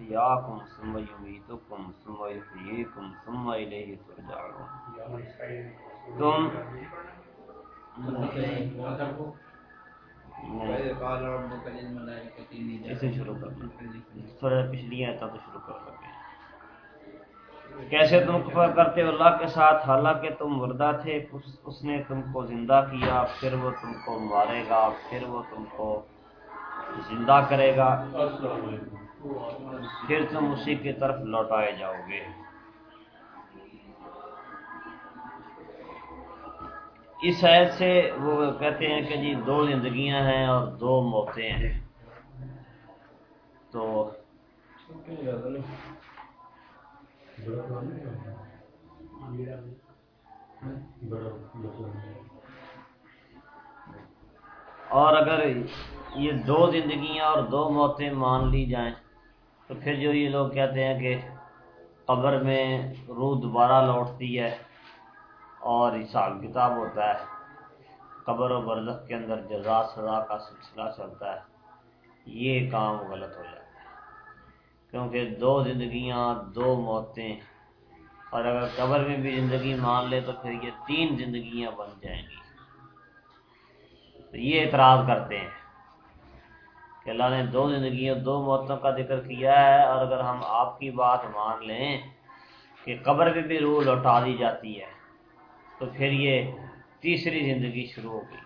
احیاکم ثم یمیتکم ثم یحییکم ثم الیہ ترجعون. تم اسے شروع تھوڑا پچھلی آیتیں تو شروع کر لگے کیسے تم کفر کرتے ہو؟ اللہ کے ساتھ۔ حالانکہ تم مردہ تھے اس نے تم کو زندہ کیا پھر وہ تم کو مارے گا پھر وہ تم کو زندہ کرے گا۔ پھر تم اسی کی طرف لوٹائے جاؤ گے۔ اس عید سے وہ کہتے ہیں کہ جی دو زندگیاں ہیں اور دو موتیں ہیں۔ تو اور اگر یہ دو زندگیاں اور دو موتیں مان لی جائیں تو پھر جو یہ لوگ کہتے ہیں کہ قبر میں روح دوبارہ لوٹتی ہے اور حساب کتاب ہوتا ہے، قبر و برزخ کے اندر جزا سزا کا سلسلہ چلتا ہے، یہ کام غلط ہو جاتا ہے۔ کیونکہ دو زندگیاں، دو موتیں، اور اگر قبر میں بھی زندگی مان لے تو پھر یہ تین زندگیاں بن جائیں گی۔ تو یہ اعتراض کرتے ہیں۔ کہ اللہ نے دو زندگیوں دو موتوں کا ذکر کیا ہے اور اگر ہم آپ کی بات مان لیں کہ قبر میں بھی روح لوٹا دی جاتی ہے، تو پھر یہ تیسری زندگی شروع ہو گئی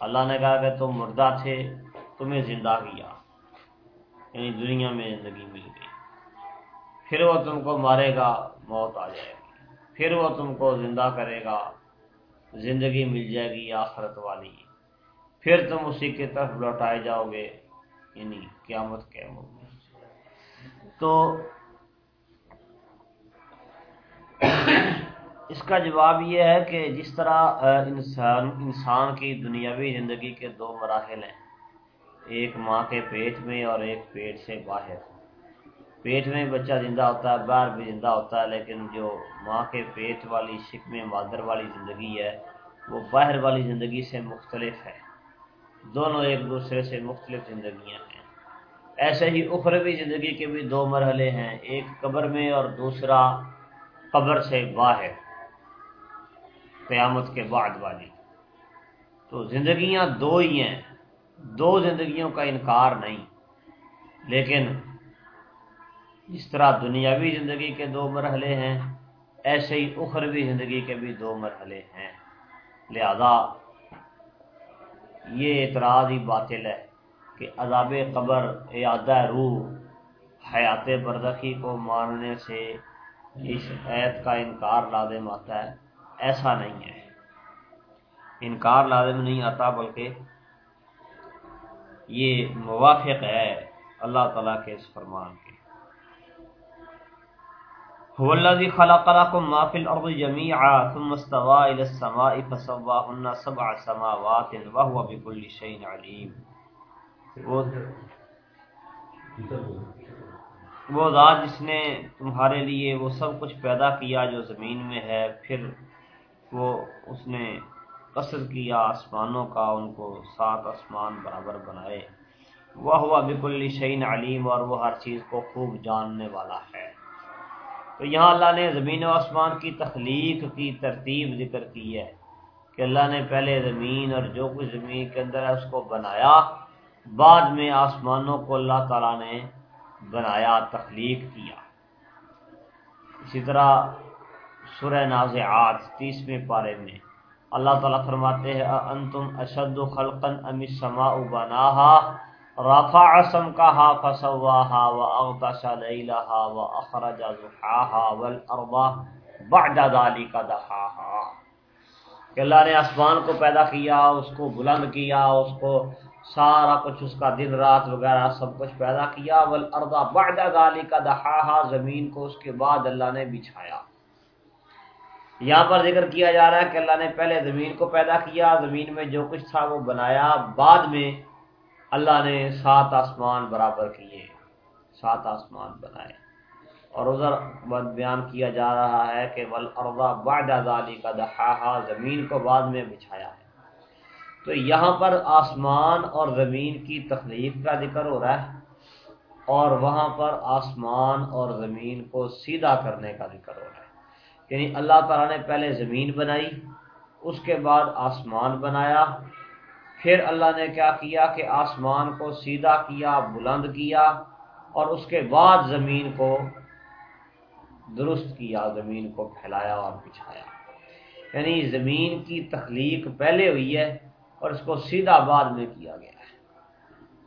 اللہ نے کہا کہ تم مردہ تھے، تمہیں زندہ کیا یعنی دنیا میں زندگی مل گئی۔ پھر وہ تم کو مارے گا، موت آ جائے گی۔ پھر وہ تم کو زندہ کرے گا، زندگی مل جائے گی آخرت والی۔ پھر تم اسی کی طرف لوٹائے جاؤ گے یعنی قیامت کے تو اس کا جواب یہ ہے کہ جس طرح انسان انسان کی دنیاوی زندگی کے دو مراحل ہیں، ایک ماں کے پیٹ میں اور ایک پیٹ سے باہر۔ پیٹ میں بچہ زندہ ہوتا ہے، باہر بھی زندہ ہوتا ہے، لیکن جو ماں کے پیٹ والی شکم مادر والی زندگی ہے، وہ باہر والی زندگی سے مختلف ہے۔ دونوں ایک دوسرے سے مختلف زندگیاں ہیں۔ ایسے ہی اخروی زندگی کے بھی دو مرحلے ہیں، ایک قبر میں اور دوسرا قبر سے باہر۔ قیامت کے بعد والی۔ تو زندگیاں دو ہی ہیں، دو زندگیوں کا انکار نہیں۔ لیکن جس طرح دنیاوی زندگی کے دو مرحلے ہیں، ایسے ہی اخروی زندگی کے بھی دو مرحلے ہیں۔ لہذا یہ اعتراض ہی باطل ہے کہ عذاب قبر، اعادہ روح، حیات بردخی کو ماننے سے اس عید کا انکار لازم آتا ہے، ایسا نہیں ہے۔ انکار لازم نہیں آتا، بلکہ یہ موافق ہے اللہ تعالیٰ کے اس فرمان کے۔ هو الذي خلق لكم ما في الارض جميعا ثم استوى الى السماء فسواهن سبع سماوات وهو بكل شيء عليم. وہ ذات جس نے تمہارے لیے وہ سب کچھ پیدا کیا جو زمین میں ہے، پھر وہ اس نے قصر کیا، آسمانوں کا ان کو سات آسمان برابر بنائے۔ وہ ہوا بالکل شعین علیم اور وہ ہر چیز کو خوب جاننے والا ہے۔ تو یہاں اللہ نے زمین و آسمان کی تخلیق کی ترتیب ذکر کی ہے کہ اللہ نے پہلے زمین اور جو کچھ زمین کے اندر ہے اس کو بنایا، بعد میں آسمانوں کو اللہ تعالیٰ نے بنایا، تخلیق کیا۔ اسی طرح سورہ نازعات تیسویں پارے میں اللہ تعالیٰ فرماتے ہیں انتم اشد خلقا ام السماء بناها رفع سمكها فسواها واغطش ليلها واخرج ضحاها والارض بعد ذلك دحاها کہ اللہ نے آسمان کو پیدا کیا، اس کو بلند کیا، اس کو سارا کچھ، اس کا دن، رات وغیرہ سب کچھ پیدا کیا۔ والارض بعد ذلك دحاها زمین کو اس کے بعد اللہ نے بچھایا۔ یہاں پر ذکر کیا جا رہا ہے کہ اللہ نے پہلے زمین کو پیدا کیا، زمین میں جو کچھ تھا وہ بنایا، بعد میں اللہ نے سات آسمان برابر کیے، سات آسمان بنائے۔ اور ادھر بیان کیا جا رہا ہے کہ ولرضا بعد ذالی کا دہا زمین کو بعد میں بچھایا ہے۔ تو یہاں پر آسمان اور زمین کی تخلیق کا ذکر ہو رہا ہے، اور وہاں پر آسمان اور زمین کو سیدھا کرنے کا ذکر ہو رہا ہے۔ یعنی اللہ تعالیٰ نے پہلے زمین بنائی، اس کے بعد آسمان بنایا پھر اللہ نے کیا کیا کہ آسمان کو سیدھا کیا، بلند کیا اور اس کے بعد زمین کو درست کیا، زمین کو پھیلایا اور بچھایا۔ یعنی زمین کی تخلیق پہلے ہوئی ہے اور اس کو سیدھا بعد میں کیا گیا ہے۔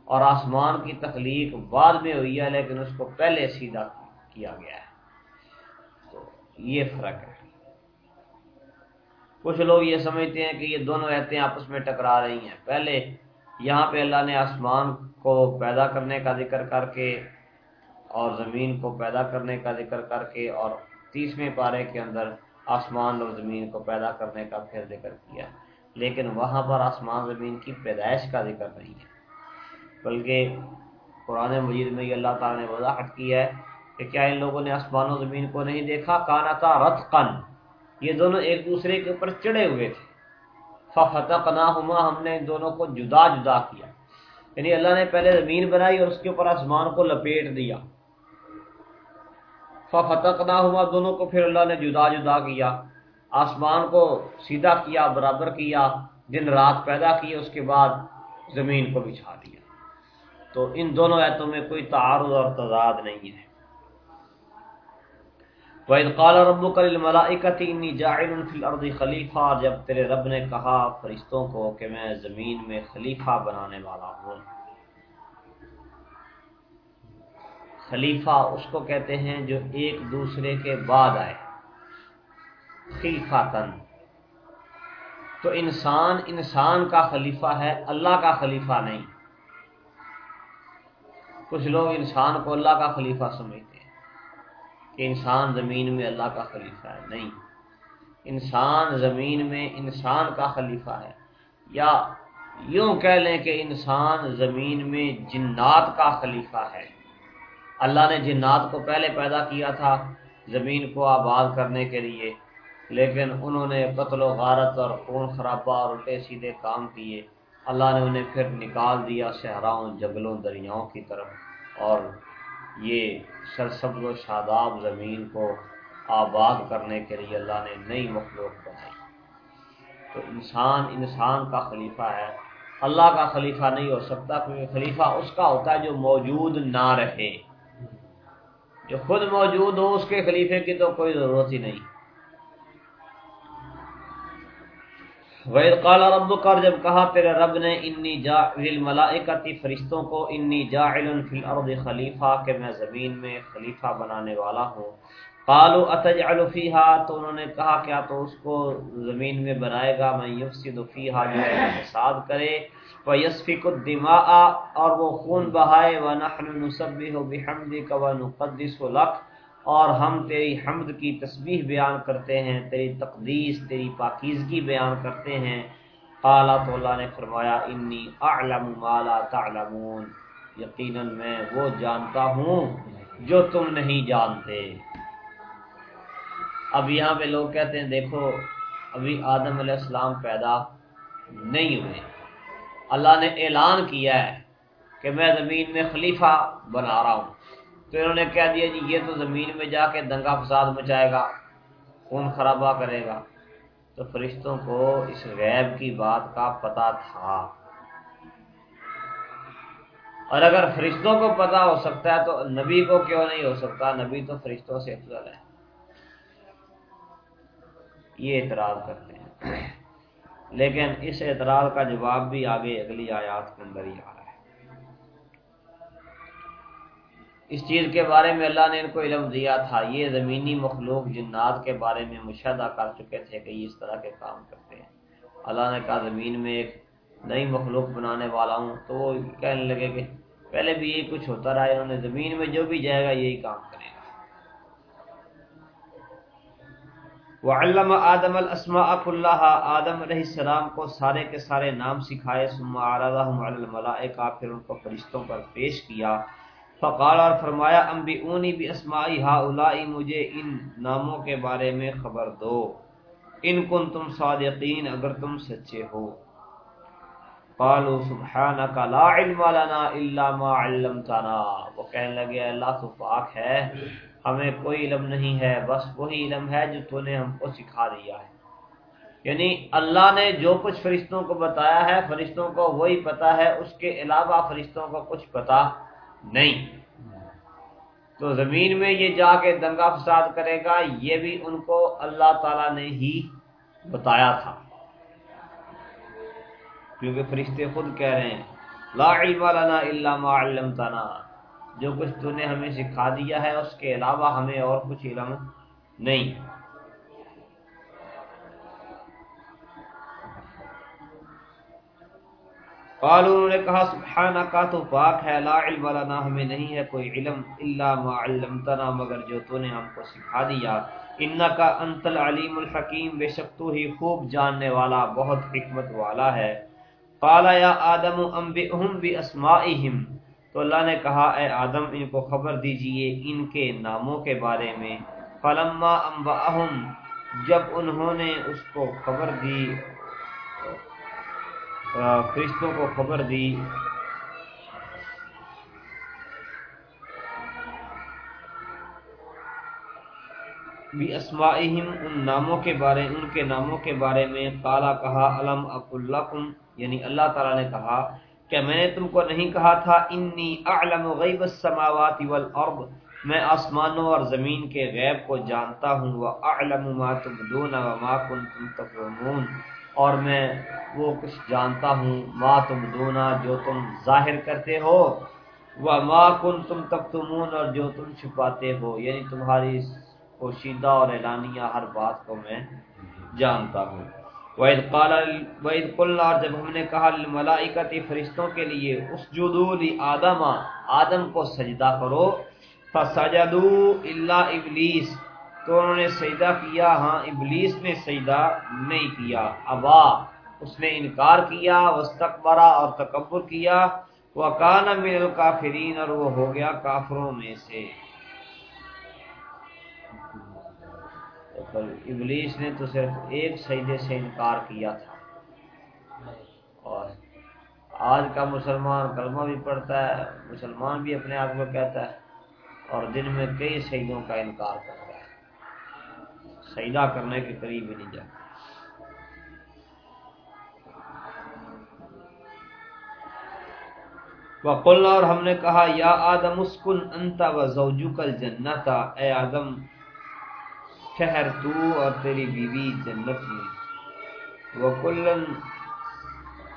اور آسمان کی تخلیق بعد میں ہوئی ہے، لیکن اس کو پہلے سیدھا کیا گیا ہے۔ تو یہ فرق ہے۔ کچھ لوگ یہ سمجھتے ہیں کہ یہ دونوں ایتیں آپس میں ٹکرا رہی ہیں۔ پہلے یہاں پہ اللہ نے آسمان کو پیدا کرنے کا ذکر کر کے اور زمین کو پیدا کرنے کا ذکر کر کے اور تیسویں پارے کے اندر آسمان اور زمین کو پیدا کرنے کا پھر ذکر کیا۔ لیکن وہاں پر آسمان زمین کی پیدائش کا ذکر نہیں ہے۔ بلکہ قرآن مجید میں یہ اللہ تعالیٰ نے وضاحت کی ہے کہ کیا ان لوگوں نے آسمان و زمین کو نہیں دیکھا؟ کانا تھا رت قن یہ دونوں ایک دوسرے کے اوپر چڑھے ہوئے تھے۔ فتح ہم نے ان دونوں کو جدا جدا کیا۔ یعنی اللہ نے پہلے زمین بنائی اور اس کے اوپر آسمان کو لپیٹ دیا۔ فتح ہوا دونوں کو پھر اللہ نے جدا جدا کیا۔ آسمان کو سیدھا کیا، برابر کیا، دن رات پیدا کیے، اس کے بعد زمین کو بچھا دیا۔ تو ان دونوں ایتوں میں کوئی تعارض اور تضاد نہیں ہے۔ وَإِذْ قَالَ رَبُّكَ لِلْمَلَائِكَةِ إِنِّي جَاعِلٌ فِي الْأَرْضِ خَلِيفَةً جب تیرے رب نے کہا فرشتوں کو کہ میں زمین میں خلیفہ بنانے والا ہوں۔ خلیفہ اس کو کہتے ہیں جو ایک دوسرے کے بعد آئے۔ خلیفہ تن تو انسان انسان کا خلیفہ ہے، اللہ کا خلیفہ نہیں۔ کچھ لوگ انسان کو اللہ کا خلیفہ سمجھتے کہ انسان زمین میں اللہ کا خلیفہ ہے۔ نہیں۔ انسان زمین میں انسان کا خلیفہ ہے۔ یا یوں کہہ لیں کہ انسان زمین میں جنات کا خلیفہ ہے۔ اللہ نے جنات کو پہلے پیدا کیا تھا زمین کو آباد کرنے کے لیے، لیکن انہوں نے قتل و غارت اور خون خرابہ اور الٹے سیدھے کام کیے۔ اللہ نے انہیں پھر نکال دیا صحراؤں جنگلوں، دریاؤں کی طرف اور یہ سرسبز و شاداب زمین کو آباد کرنے کے لیے اللہ نے نئی مخلوق بنائی۔ تو انسان انسان کا خلیفہ ہے۔ اللہ کا خلیفہ نہیں ہو سکتا، کیونکہ خلیفہ اس کا ہوتا ہے جو موجود نہ رہے۔ جو خود موجود ہو، اس کے خلیفے کی تو کوئی ضرورت ہی نہیں۔ وید کالا رب کر جب کہا تیرے رب نے انی جا ملائکتی فرشتوں کو انی جا فی الارض خلیفہ کہ میں زمین میں خلیفہ بنانے والا ہوں۔ قالو اتجعل فیہا تو انہوں نے کہا، کیا تو اس کو زمین میں بنائے گا؟ میں یفسد فیہا جو فساد کرے۔ وَيَسْفِكُ الدِّمَاءَ، اور وہ خون بہائے۔ وَنَحْنُ نُسَبِّهُ بِحَمْدِكَ وَنُقَدِّسُ لَكَ۔ اور ہم تیری حمد کی تسبیح بیان کرتے ہیں، تیری تقدیس، تیری پاکیزگی بیان کرتے ہیں۔ قالا تو اللہ نے فرمایا، انی اعلم ما لا تعلمون یقیناً میں وہ جانتا ہوں جو تم نہیں جانتے۔ اب یہاں پہ لوگ کہتے ہیں، دیکھو، ابھی آدم علیہ السلام پیدا نہیں ہوئے۔ اللہ نے اعلان کیا ہے کہ میں زمین میں خلیفہ بنا رہا ہوں۔ تو انہوں نے کہہ دیا جی یہ تو زمین میں جا کے دنگا فساد مچائے گا، خون خرابہ کرے گا۔ تو فرشتوں کو اس غیب کی بات کا پتا تھا۔ اور اگر فرشتوں کو پتا ہو سکتا ہے تو نبی کو کیوں نہیں ہو سکتا؟ نبی تو فرشتوں سے افضل ہے۔ یہ اعتراض کرتے ہیں۔ لیکن اس اعتراض کا جواب بھی آگے اگلی آیات کے اندر ہی آ رہا ہے۔ اس چیز کے بارے میں اللہ نے ان کو علم دیا تھا۔ یہ زمینی مخلوق جنات کے بارے میں مشاہدہ کر چکے تھے کہ یہ اس طرح کے کام کرتے ہیں۔ اللہ نے کہا، زمین میں ایک نئی مخلوق بنانے والا ہوں۔ تو وہ کہنے لگے کہ پہلے بھی یہی کچھ ہوتا رہا، انہوں نے زمین میں جو بھی جائے گا یہی کام کرے گا۔ وعلم آدم الاسماء اللہ آدم علیہ السلام کو سارے کے سارے نام سکھائے، ثم عرضهم علی الملائکہ پھر ان کو فرشتوں پر پیش کیا۔ فقال اور فرمایا، انبئونی باسماء هؤلاء مجھے ان ناموں کے بارے میں خبر دو۔ ان کنتم صادقین، اگر تم سچے ہو۔ قالوا سبحانك لا علم لنا الا ما علمتنا۔ وہ کہنے لگے، اللہ تو پاک ہے، ہمیں کوئی علم نہیں ہے، بس وہی علم ہے جو تو نے ہم کو سکھا دیا ہے۔ یعنی اللہ نے جو کچھ فرشتوں کو بتایا ہے، فرشتوں کو وہی پتا ہے، اس کے علاوہ فرشتوں کو کچھ پتا نہیں۔ تو زمین میں یہ جا کے دنگا فساد کرے گا، یہ بھی ان کو اللہ تعالی نے ہی بتایا تھا۔ کیونکہ فرشتے خود کہہ رہے ہیں، لا علم لنا الا ما علمتنا۔ جو کچھ تو نے ہمیں سکھا دیا ہے، اس کے علاوہ ہمیں اور کچھ علم نہیں۔ قالوا انہوں نے کہا سبحانہ کا تو پاک ہے، لا علم لنا، ہمیں نہیں ہے کوئی علم الا ما علمتنا، مگر جو تو نے ہم کو سکھا دیا۔ انکا انت العلیم الحکیم، بے شک تو ہی خوب جاننے والا، بہت حکمت والا ہے۔ قال یا آدم انبئہم باسمائہم۔ تو اللہ نے کہا، اے آدم، ان کو خبر دیجیے ان کے ناموں کے بارے میں۔ فلما انبئہم، جب انہوں نے اس کو خبر دی فرشتوں کو خبر دی۔ بھی اسماعیم ان ناموں کے بارے، ان کے ناموں کے بارے میں کالا کہا علم اب اللہ یعنی اللہ تعالیٰ نے کہا کہ میں نے تم کو نہیں کہا تھا، انی اعلم غیب السماوات والارض، میں آسمانوں اور زمین کے غیب کو جانتا ہوں وہ اعلم ما تبدون وما کنتم تفهمون اور میں وہ کچھ جانتا ہوں، ما تم دونا جو تم ظاہر کرتے ہو وہ ما کن تم تب تمون اور جو تم چھپاتے ہو یعنی تمہاری پوشیدہ اور اعلانیہ ہر بات کو میں جانتا ہوں۔ وعید قال وعید قلنا، اور جب ہم نے کہا ملائکتی فرشتوں کے لیے اس جدولی آدم آدم کو سجدہ کرو فسجدو اللہ ابلیس۔ تو انہوں نے سجدہ کیا ہاں ابلیس نے سجدہ نہیں کیا، ابا، اس نے انکار کیا وسطبرا اور تکبر کیا۔ وہ کان من الکافرین اور وہ ہو گیا کافروں میں سے۔ ابلیس نے تو صرف ایک سجدے سے انکار کیا تھا۔ اور آج کا مسلمان کلمہ بھی پڑھتا ہے، مسلمان بھی اپنے آپ کو کہتا ہے اور دن میں کئی سجدوں کا انکار کرتا ہے۔ سجدہ کرنے کے قریب ہی نہیں جاتا۔ وقلنا اور ہم نے کہا، یا آدم اسکن انت و زوجو کل جنتا اے آدم ٹھہر تو اور تیری بیوی جنت میں۔ وکلن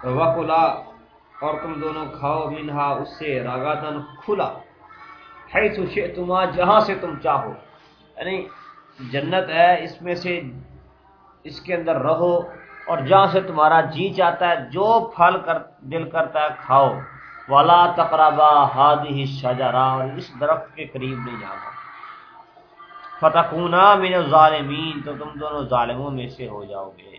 وکلا اور تم دونوں کھاؤ، منہا اس سے راگاتن کھلا۔ ہے تو تما جہاں سے تم چاہو۔ یعنی جنت ہے، اس میں سے اس کے اندر رہو اور جہاں سے تمہارا جی چاہتا ہے، جو پھل کر، دل کرتا ہے، کھاؤ۔ والا تقربا ہادی شجرا اور اس درخت کے قریب نہیں جانا۔ فتح من ظالمین تو تم دونوں ظالموں میں سے ہو جاؤ گے۔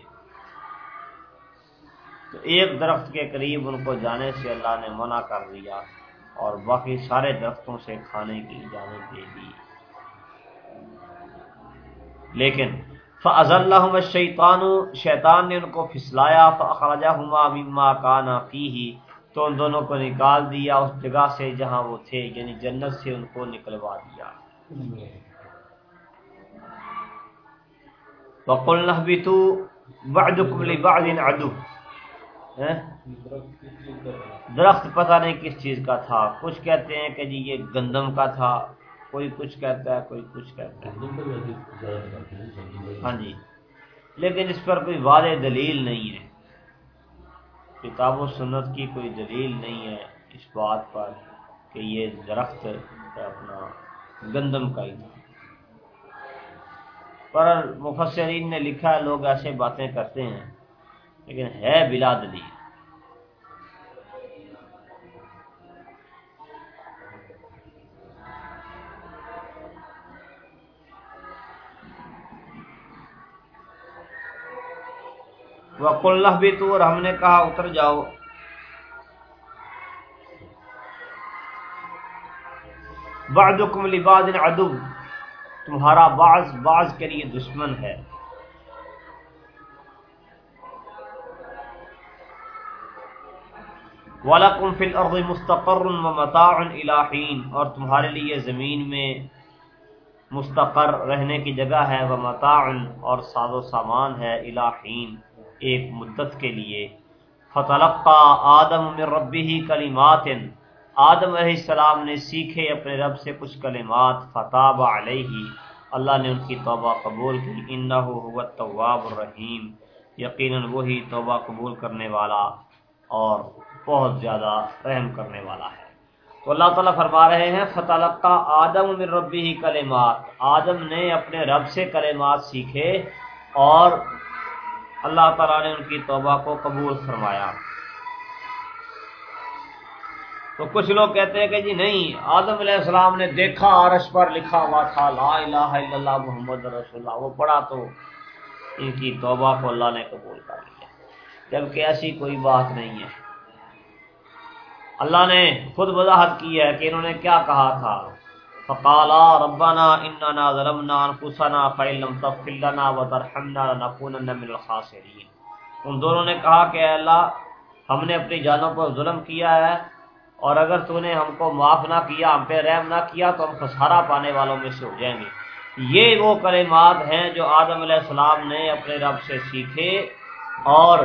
تو ایک درخت کے قریب ان کو جانے سے اللہ نے منع کر دیا اور باقی سارے درختوں سے کھانے کی اجازت دے دی۔ لیکن فض اللہ شیطان شیطان نے ان کو پھسلایا فخرجہ ہما مما کانا فی ہی تو ان دونوں کو نکال دیا، اس جگہ سے جہاں وہ تھے یعنی جنت سے ان کو نکلوا دیا۔ وقل نحبتو بعدکم لبعد عدو۔ درخت پتہ نہیں کس چیز کا تھا، کچھ کہتے ہیں کہ جی یہ گندم کا تھا۔ کوئی کچھ کہتا ہے کوئی کچھ کہتا ہے۔ ہاں جی۔ لیکن اس پر کوئی واضح دلیل نہیں ہے۔ کتاب و سنت کی کوئی دلیل نہیں ہے اس بات پر کہ یہ درخت اپنا گندم کا ہی۔ پر مفسرین نے لکھا ہے لوگ ایسے باتیں کرتے ہیں لیکن ہے بلا دلیل۔ وقل بھی تو اور ہم نے کہا اتر جاؤ۔ بعضکم لبعض عدو۔ تمہارا بعض بعض کے لیے دشمن ہے۔ وَلَكُمْ فِي الْأَرْضِ مُسْتَقَرٌ وَمَتَاعٌ الَّحِينَ اور تمہارے لیے زمین میں مستقر رہنے کی جگہ ہے۔ وہ اور ساز و سامان ہے۔ الہین ایک مدت کے لیے۔ فتلقا آدم من ربی کلمات آدم علیہ السلام نے سیکھے اپنے رب سے کچھ کلمات، فتاب علیہ اللہ نے ان کی توبہ قبول کی۔ انہو هو التواب الرحیم یقیناً وہی توبہ قبول کرنے والا اور بہت زیادہ رحم کرنے والا ہے۔ تو اللہ تعالیٰ فرما رہے ہیں فتح آدم من ربی ہی کلمات آدم نے اپنے رب سے کلمات سیکھے اور اللہ تعالیٰ نے ان کی توبہ کو قبول فرمایا۔ تو کچھ لوگ کہتے ہیں کہ جی نہیں، آدم علیہ السلام نے دیکھا، عرش پر لکھا ہوا تھا، لا الہ الا اللہ محمد رسول اللہ۔ وہ پڑھا تو ان کی توبہ کو اللہ نے قبول کر لیا۔ جبکہ ایسی کوئی بات نہیں ہے۔ اللہ نے خود وضاحت کی ہے کہ انہوں نے کیا کہا تھا۔ فقالا ربنا اننا ظلمنا انفسنا فإن لم تغفر لنا وترحمنا لنكونن من الخاسرین ان دونوں نے کہا کہ اے اللہ، ہم نے اپنی جانوں پر ظلم کیا ہے، اور اگر تو نے ہم کو معاف نہ کیا، ہم پہ رحم نہ کیا، تو ہم خسارہ پانے والوں میں سے ہو جائیں گے۔ یہ وہ کلمات ہیں جو آدم علیہ السلام نے اپنے رب سے سیکھے، اور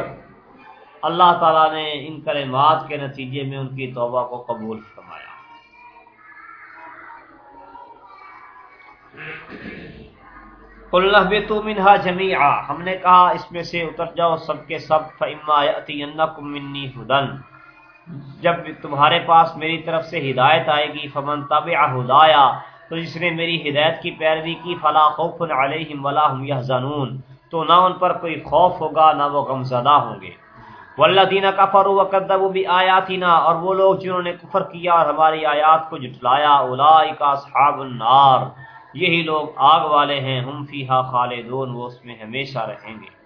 اللہ تعالیٰ نے ان کلمات کے نتیجے میں ان کی توبہ کو قبول فرمایا۔ اللہ بے تو منہا جمی ہم نے کہا اس میں سے اتر جاؤ سب کے سب فما منی ہدن جب تمہارے پاس میری طرف سے ہدایت آئے گی، فمن تب ہدایا تو جس نے میری ہدایت کی پیروی کی، فلا خوف علیہم ولا هم يحزنون۔ تو نہ ان پر کوئی خوف ہوگا، نہ وہ غم زدہ ہوں گے۔ والذین کفروا وکذبوا بآیاتنا اور وہ لوگ جنہوں نے کفر کیا اور ہماری آیات کو جھٹلایا اولئک اصحاب النار۔ یہی لوگ آگ والے ہیں، ہم فیہا خالدون، وہ اس میں ہمیشہ رہیں گے۔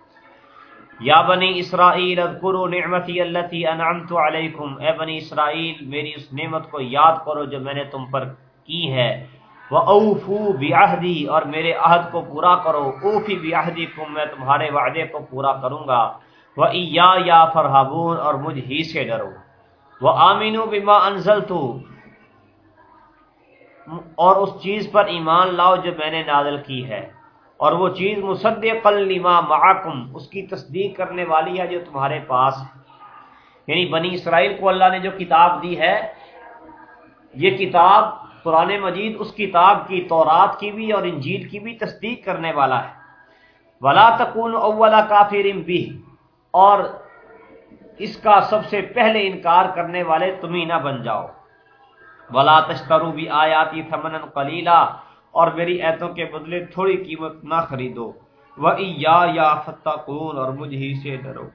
یا بنی اسرائیل، اذکروا نعمتی اللتی انعمت علیکم۔ اے بنی اسرائیل، میری اس نعمت کو یاد کرو جو میں نے تم پر کی ہے۔ وَأَوْفُوا بِعَهْدِي، اور میرے عہد کو پورا کرو۔ اوفی بعہدکم میں تمہارے وعدے کو پورا کروں گا۔ وہ یا یا فرحبون، اور مجھ ہی سے ڈرو۔ وہ آمین بما انزل تو اور اس چیز پر ایمان لاؤ جو میں نے نازل کی ہے۔ اور وہ چیز مصدق لما معکم، اس کی تصدیق کرنے والی ہے جو تمہارے پاس ہے۔ یعنی بنی اسرائیل کو اللہ نے جو کتاب دی ہے، یہ کتاب قرآن مجید، اس کتاب کی، تورات کی بھی اور انجیل کی بھی تصدیق کرنے والا ہے۔ ولا تکون اولا کافر بھی اور اس کا سب سے پہلے انکار کرنے والے تم ہی نہ بن جاؤ۔ ولا تشترو بھی آیاتی تھمن کلیلہ اور میری ایتوں کے بدلے تھوڑی قیمت نہ خریدو۔ وہ یا یا فتح کون اور مجھ ہی سے ڈرو۔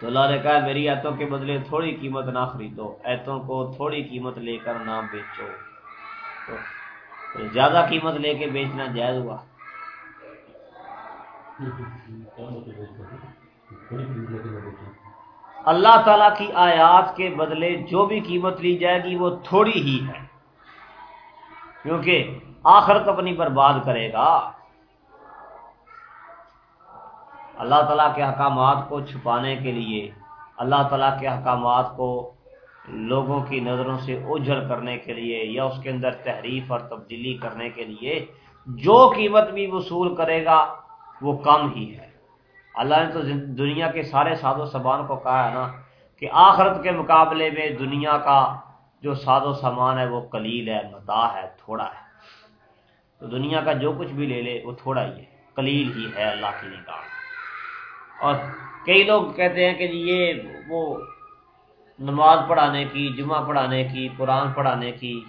تو اللہ نے کہا، میری ایتوں کے بدلے تھوڑی قیمت نہ خریدو، ایتوں کو تھوڑی قیمت لے کر نہ بیچو۔ تو زیادہ قیمت لے کے بیچنا جائز ہوا۔ اللہ تعالی کی آیات کے بدلے جو بھی قیمت لی جائے گی وہ تھوڑی ہی ہے۔ کیونکہ آخرت اپنی برباد کرے گا۔ اللہ تعالیٰ کے احکامات کو چھپانے کے لیے، اللہ تعالیٰ کے احکامات کو لوگوں کی نظروں سے اجھل کرنے کے لیے یا اس کے اندر تحریف اور تبدیلی کرنے کے لیے جو قیمت بھی وصول کرے گا وہ کم ہی ہے۔ اللہ نے تو دنیا کے سارے ساد و سامان کو کہا ہے نا کہ آخرت کے مقابلے میں دنیا کا جو ساد و سامان ہے وہ کلیل ہے متا ہے، تھوڑا ہے۔ تو دنیا کا جو کچھ بھی لے لے، وہ تھوڑا ہی ہے۔ کلیل ہی ہے اللہ کی نگاہ۔ اور کئی لوگ کہتے ہیں کہ جی یہ وہ نماز پڑھانے کی، جمعہ پڑھانے کی، قرآن پڑھانے کی،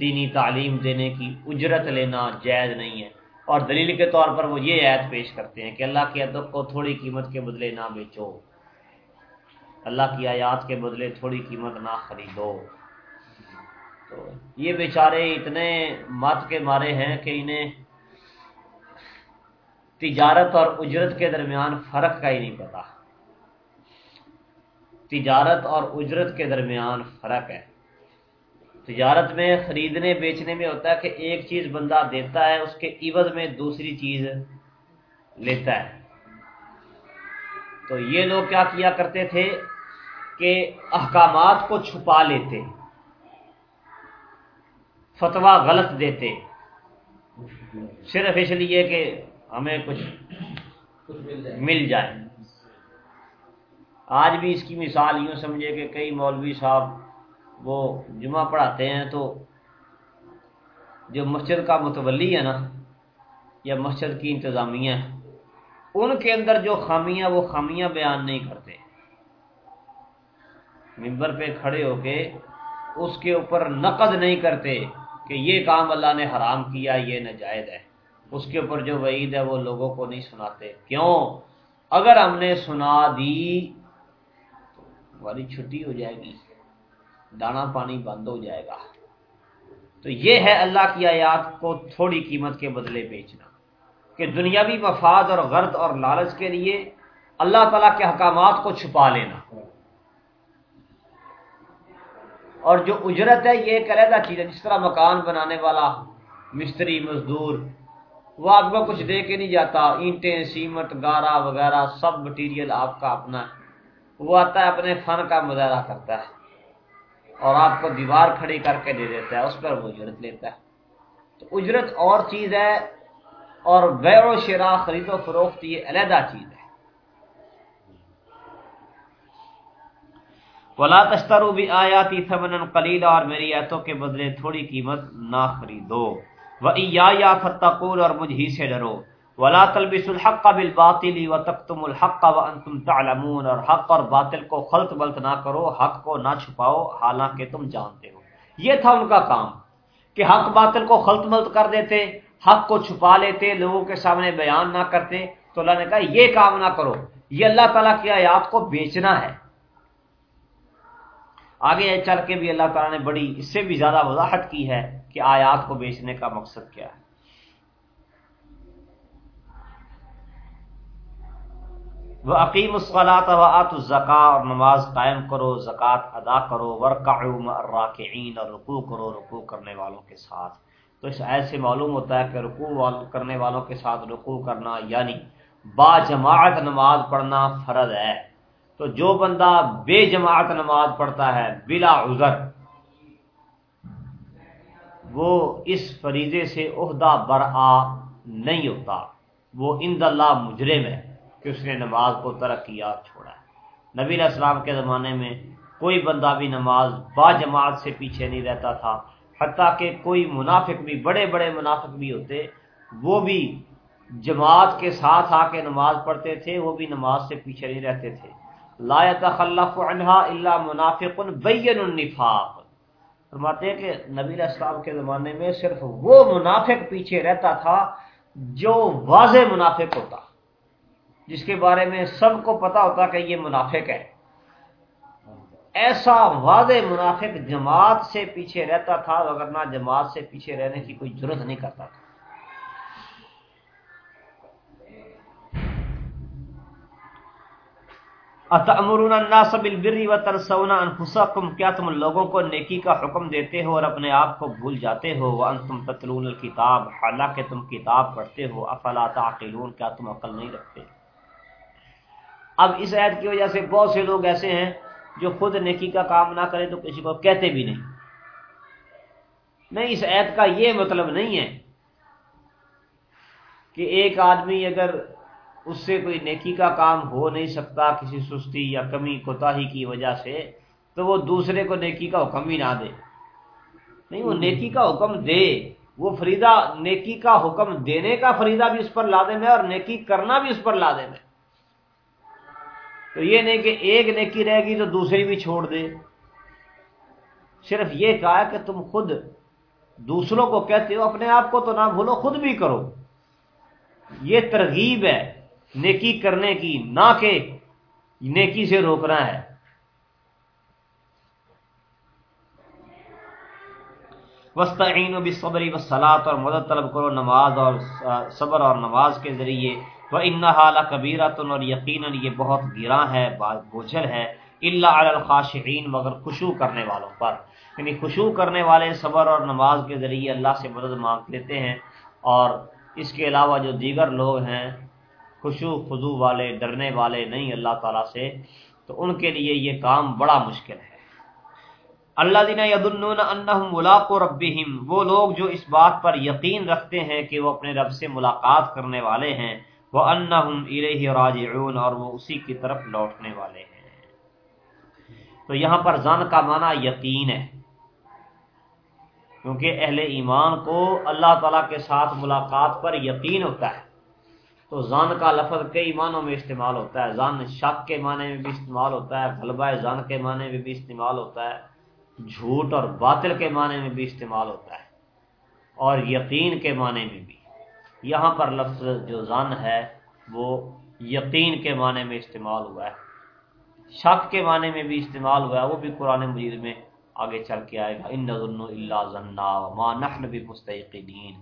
دینی تعلیم دینے کی، اجرت لینا جائز نہیں ہے۔ اور دلیل کے طور پر وہ یہ عید پیش کرتے ہیں کہ اللہ کی ادب کو تھوڑی قیمت کے بدلے نہ بیچو۔ اللہ کی آیات کے بدلے تھوڑی قیمت نہ خریدو۔ تو یہ بیچارے اتنے مت کے مارے ہیں کہ انہیں تجارت اور اجرت کے درمیان فرق کا ہی نہیں پتا۔ تجارت اور اجرت کے درمیان فرق ہے۔ تجارت میں، خریدنے، بیچنے میں ہوتا ہے کہ ایک چیز بندہ دیتا ہے، اس کے عوض میں دوسری چیز لیتا ہے۔ تو یہ لوگ کیا کیا کرتے تھے کہ احکامات کو چھپا لیتے فتوا غلط دیتے۔ صرف اس لیے کہ ہمیں کچھ مل جائے۔ آج بھی اس کی مثال یوں سمجھے کہ کئی مولوی صاحب وہ جمعہ پڑھاتے ہیں تو جو مسجد کا متولی ہے نا، یا مسجد کی انتظامیہ ہے ان کے اندر جو خامیاں وہ خامیاں بیان نہیں کرتے۔ ممبر پہ کھڑے ہو کے اس کے اوپر نقد نہیں کرتے کہ یہ کام اللہ نے حرام کیا، یہ نجائز ہے۔ اس کے اوپر جو وعید ہے، وہ لوگوں کو نہیں سناتے۔ کیوں؟ اگر ہم نے سنا دی ہماری چھٹی ہو جائے گی۔ دانا پانی بند ہو جائے گا۔ تو یہ ہے اللہ کی آیات کو تھوڑی قیمت کے بدلے بیچنا کہ دنیاوی مفاد اور غرض اور لالچ کے لیے اللہ تعالیٰ کے حکامات کو چھپا لینا۔ اور جو اجرت ہے یہ ایک علیحدہ چیز ہے، جس طرح مکان بنانے والا، مستری، مزدور، وہ آپ کو کچھ دے کے نہیں جاتا۔ اینٹیں سیمٹ گارا وغیرہ، سب مٹیریل آپ کا اپنا ہے وہ آتا ہے، اپنے فن کا مظاہرہ کرتا ہے۔ اور آپ کو دیوار کھڑی کر کے دے دیتا ہے، اس پر وہ اجرت لیتا ہے۔ تو اجرت اور چیز ہے اور بے و شرا خرید و فروخت یہ علیحدہ چیز ہے۔ ولا تشترو بھی آیاتی ثمن قلیلا اور میری ایتوں کے بدلے تھوڑی قیمت نہ خریدو۔ وہ یا فتقول اور مجھ ہی سے ڈرو۔ ولا تلبس الحق بالباطل وتكتم الحق وانتم تعلمون اور حق اور باطل کو خلط بلط نہ کرو، حق کو نہ چھپاؤ، حالانکہ تم جانتے ہو۔ یہ تھا ان کا کام، کہ حق باطل کو خلط ملط کر دیتے، حق کو چھپا لیتے، لوگوں کے سامنے بیان نہ کرتے۔ تو اللہ نے کہا، یہ کام نہ کرو، یہ اللہ تعالیٰ کی آیات کو بیچنا ہے۔ آگے چل کے بھی اللہ تعالیٰ نے بڑی، اس سے بھی زیادہ وضاحت کی ہے کہ آیات کو بیچنے کا مقصد کیا ہے۔ وہ عقیم الصلاۃ و آت الزکا اور نماز قائم کرو زکوٰۃ ادا کرو ورقعم الراکعین اور رکوع کرو، رکوع کرنے والوں کے ساتھ۔ تو اس ایسے معلوم ہوتا ہے کہ رکوع کرنے والوں کے ساتھ رکوع کرنا یعنی با جماعت نماز پڑھنا فرض ہے۔ تو جو بندہ بے جماعت نماز پڑھتا ہے بلا عذر، وہ اس فریضے سے عہدہ برآ نہیں ہوتا۔ وہ اند اللہ مجرم ہے۔ کہ اس نے نماز کو ترک کیا چھوڑا ہے۔ نبی السلام کے زمانے میں کوئی بندہ بھی نماز با جماعت سے پیچھے نہیں رہتا تھا، حتیٰ کہ کوئی منافق بھی، بڑے بڑے منافق بھی ہوتے، وہ بھی جماعت کے ساتھ آ کے نماز پڑھتے تھے، وہ بھی نماز سے پیچھے نہیں رہتے تھے۔ لا تخلف عنہا اللہ منافق بین النفاق۔ فرماتے ہیں کہ نبی السلام کے زمانے میں صرف وہ منافق پیچھے رہتا تھا جو واضح منافق ہوتا۔ جس کے بارے میں سب کو پتا ہوتا کہ یہ منافق ہے۔ ایسا واضح منافق جماعت سے پیچھے رہتا تھا اگر نہ جماعت سے پیچھے رہنے کی کوئی ضرورت نہیں کرتا تھا۔ اتمرون الناس بالبر وتنسون انفسکم؟ کیا تم لوگوں کو نیکی کا حکم دیتے ہو اور اپنے آپ کو بھول جاتے ہو؟ وانتم تتلون الكتاب حالانکہ تم کتاب پڑھتے ہو، افلا تعقلون؟ کیا تم عقل نہیں رکھتے؟ اب اس عید کی وجہ سے بہت سے لوگ ایسے ہیں جو خود نیکی کا کام نہ کرے تو کسی کو کہتے بھی نہیں۔ نہیں اس عید کا یہ مطلب نہیں ہے کہ ایک آدمی اگر اس سے کوئی نیکی کا کام ہو نہیں سکتا کسی سستی یا کمی کوتا کی وجہ سے تو وہ دوسرے کو نیکی کا حکم بھی نہ دے۔ نہیں وہ نیکی کا حکم دے۔ وہ فریدہ نیکی کا حکم دینے کا فریدہ بھی اس پر لادم ہے اور نیکی کرنا بھی اس پر لادم ہے۔ تو یہ نہیں کہ ایک نیکی رہے گی تو دوسری بھی چھوڑ دے۔ صرف یہ کہا کہ تم خود دوسروں کو کہتے ہو، اپنے آپ کو تو نہ بھولو، خود بھی کرو۔ یہ ترغیب ہے نیکی کرنے کی، نہ کہ نیکی سے روکنا ہے۔ وسطین و بصبری وسلات اور مدد طلب کرو نماز اور صبر اور نماز کے ذریعے۔ وہ ان حالہ کبیرہ اور یقیناً یہ بہت گراں ہے بوجھل ہے اللہ الخاشعین مگر خوشو کرنے والوں پر۔ یعنی خوشو کرنے والے صبر اور نماز کے ذریعے اللہ سے مدد مانگ لیتے ہیں، اور اس کے علاوہ جو دیگر لوگ ہیں خوشو خضو والے، ڈرنے والے نہیں اللہ تعالیٰ سے، تو ان کے لیے یہ کام بڑا مشکل ہے۔ اللہ دینا ید ملاق و رب وہ لوگ جو اس بات پر یقین رکھتے ہیں کہ وہ اپنے رب سے ملاقات کرنے والے ہیں وہ ان راج اور وہ اسی کی طرف لوٹنے والے ہیں۔ تو یہاں پر زن کا معنی یقین ہے۔ کیونکہ اہل ایمان کو اللہ تعالیٰ کے ساتھ ملاقات پر یقین ہوتا ہے۔ تو زان کا لفظ کئی معنوں میں استعمال ہوتا ہے۔ زان شک کے معنی میں بھی استعمال ہوتا ہے۔ غلبہ زان کے معنی میں بھی استعمال ہوتا ہے۔ جھوٹ اور باطل کے معنی میں بھی استعمال ہوتا ہے۔ اور یقین کے معنی میں بھی۔ یہاں پر لفظ جو زان ہے، وہ یقین کے معنی میں استعمال ہوا ہے۔ شک کے معنی میں بھی استعمال ہوا ہے، وہ بھی قرآن مجید میں آگے چل کے آئے گا۔ ان اللہ ذنا ماں نحن بھی مستقین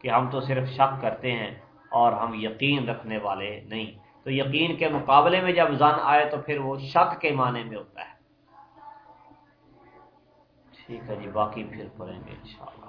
کہ ہم تو صرف شک کرتے ہیں اور ہم یقین رکھنے والے نہیں۔ تو یقین کے مقابلے میں جب زن آئے تو پھر وہ شک کے معنی میں ہوتا ہے۔ ٹھیک ہے جی باقی پھر پڑھیں گے انشاءاللہ۔